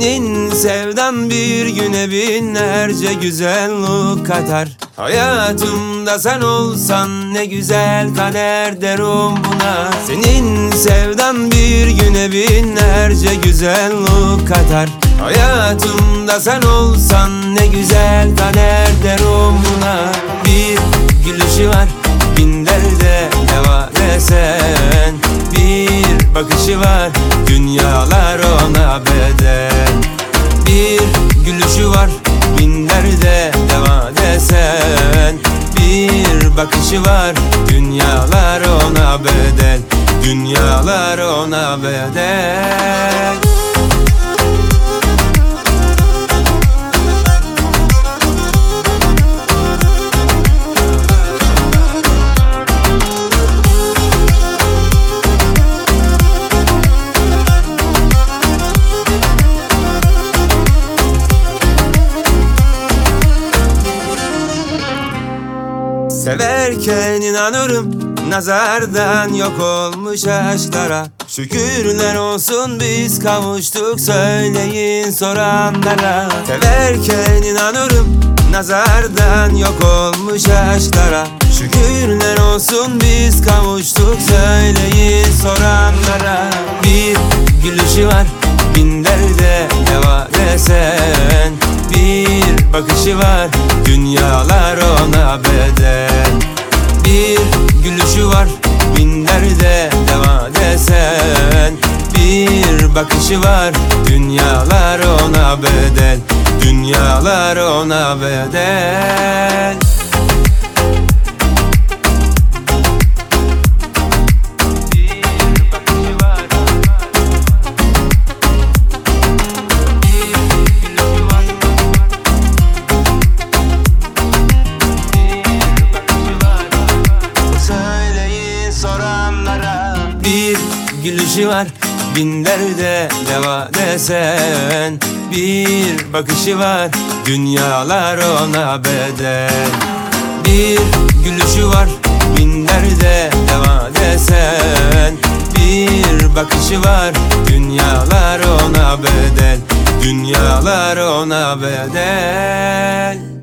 Senin sevdan bir güne binlerce güzellik katar Hayatımda sen olsan ne güzel kader derim buna. Senin sevdan bir güne binlerce güzellik katar Hayatımda sen olsan ne güzel kader derim buna. Bir gülüşü var bin derde deva desen. Bir bakışı var dünyalar ona Bir gülüşü var bin derde deva desen Bir bakışı var dünyalar ona bedel. Dünyalar ona bedel Severken inanırım Nazardan yok olmuş aşklara. Şükürler olsun biz kavuştuk Söyleyin soranlara Severken inanırım Nazardan yok olmuş aşklara. Şükürler olsun biz kavuştuk Söyleyin soranlara Bir gülüşü var bin derde deva desen. Bir bakışı var dünyalar ona bedel Bir gülüşü var bin derde deva desen. Bir bakışı var dünyalar ona bedel Dünyalar ona bedel gülüşü var. Bin derde deva desen Bir bakışı var. Dünyalar ona bedel. Bir gülüşü var. Bin derde deva desen Bir bakışı var. Dünyalar ona bedel. Dünyalar ona bedel